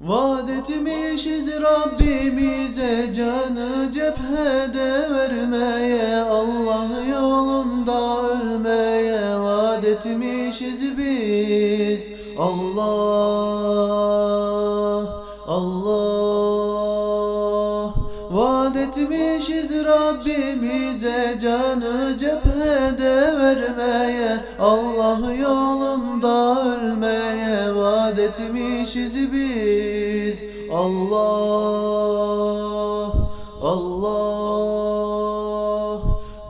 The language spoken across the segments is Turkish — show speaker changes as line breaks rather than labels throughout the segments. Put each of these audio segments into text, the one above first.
Vaat etmişiz Rabbimize canı cephede vermeye Allah yolunda ölmeye vaat etmişiz biz. Allah Allah. Vaat etmişiz Rabbimize canı cephede vermeye Allah yolunda ölmeye vaat etmişiz biz. Allah Allah.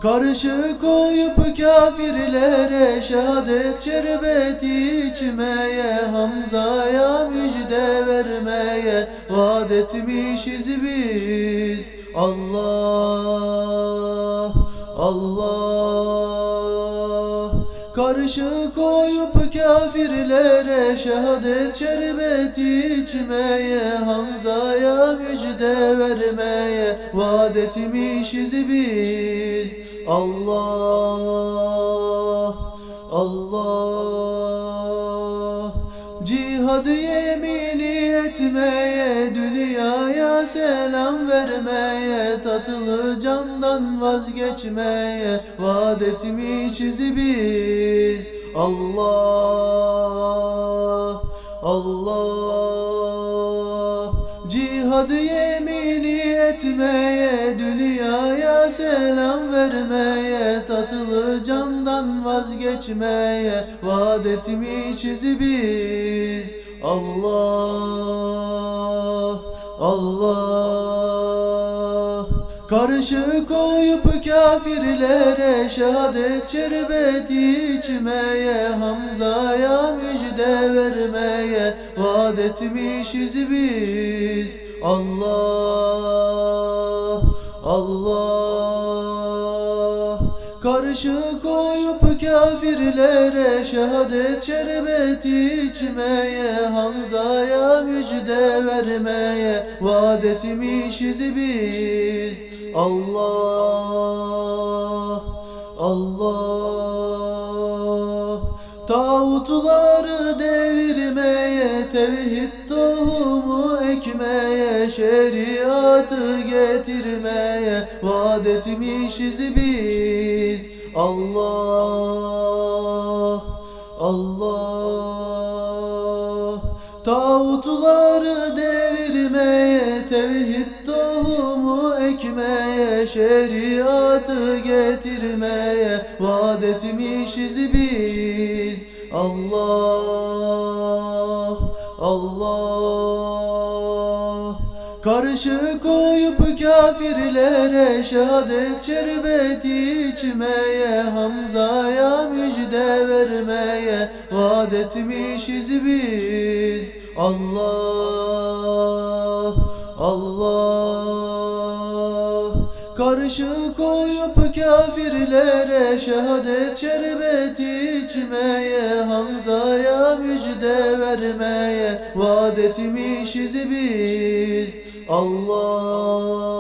Karşı koyup kafirlere şehadet şerbeti içmeye Hamza'ya müjde vermeye vaat etmişiz biz. Allah Allah Karşı koyup kafirlere şehadet şerbeti içmeye Hamza'ya müjde vermeye vaat etmişiz biz. Allah yemini etmeye Dünyaya selam vermeye Tatlı candan vazgeçmeye Vaat etmişiz biz. Allah Allah Cihad yemini etmeye Dünyaya selam vermeye Tatlı candan vazgeçmeye Vaat etmişiz biz. Allah Allah. Karşı koyup kafirlere şehadet şerbeti içmeye Hamza'ya müjde vermeye vaat etmişiz biz. Allah Allah. Karşı koyup kafirlere şehadet şerbeti içmeye Hamza'ya müjde vermeye vaat etmişiz biz. Allah. Allah. Tağutları devirmeye Tevhid tohumu ekmeye Şeriatı getirmeye Vaat etmişiz biz. Allah Allah. Tağutları devirmeye Tevhid tohumu ekmeye Şeriatı getirmeye Vaat etmişiz biz. Allah Allah Karşı koyup kafirlere şehadet şerbeti içmeye Hamza'ya müjde vermeye vaat etmişiz biz. Allah Allah. Karşı koyup kafirlere şehadet şerbeti içmeye Hamza'ya müjde vermeye vaat etmişiz biz Allah